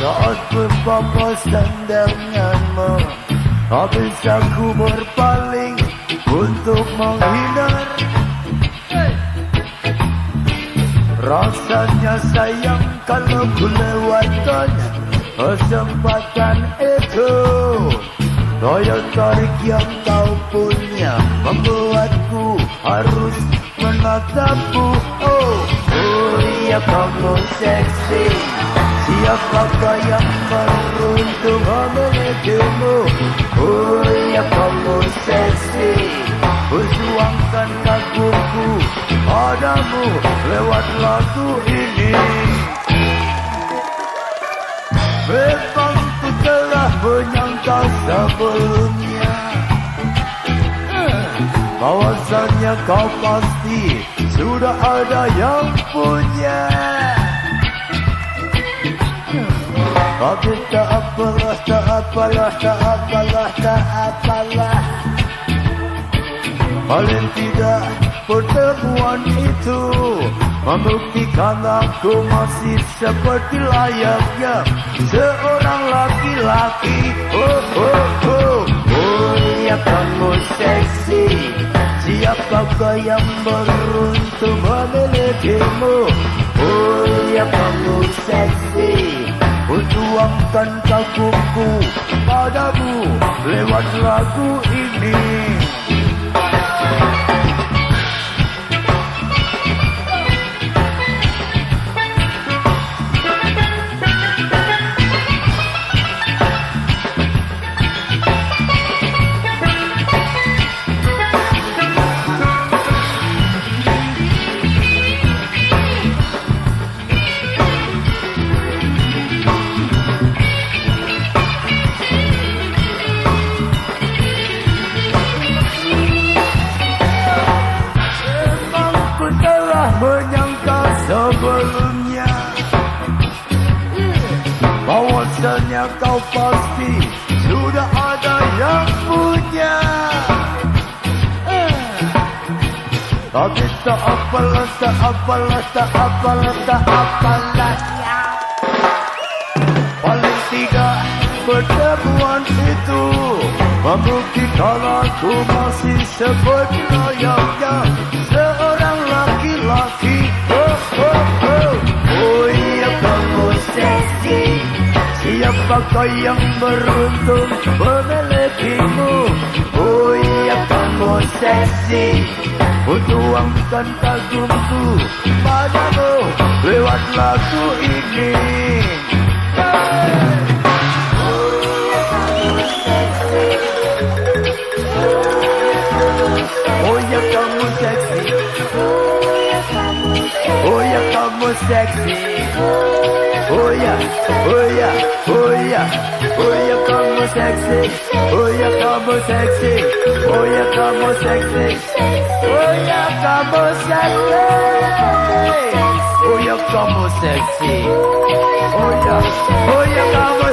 apa-apa sendanganmu Habis aku berpaling untuk menghindar. Rasanya sayang kalau ku lewatkan kesempatan itu. Daya tarik yang kau punya membuatku harus menatapmu Oh, oh ya kamu seksi Siapakah yang beruntung? Memilikimu Oh ya kamu seksi Berjuangkan kagumku. Padamu lewat lagu ini. Memang ku telah menyangka sebelumnya. Bahwasannya kau pasti sudah ada yang punya Tapi tak apalah, tak apalah, tak apalah, tak apalah Paling tidak pertemuan itu Membuktikan aku masih seperti layaknya Seorang laki-laki Oh, oh, oh Oh, ya kamu seksi Siapakah yang beruntung memilikimu Oh, ya kamu seksi Perjuangkan kagumku padamu lewat lagu ini Bahwasannya kau pasti sudah ada yang punya. Tapi tak apalah, tak apalah, tak apalah, tak apalah Paling tidak pertemuan itu Membuktikan aku masih seperti layaknya Siapakah yang beruntung memilikimu. Kamu seksi Perjuangkan kagumku padamu. Lewat lagu ini. Oh ya kamu seksi Oh ya kamu seksi Oh ya, oh ya, oh ya Oh ya kamu seksi Oh ya kamu seksi Oh ya kamu seksi Oh ya kamu seksi Oh ya kamu seksi Oh ya, oh ya kamu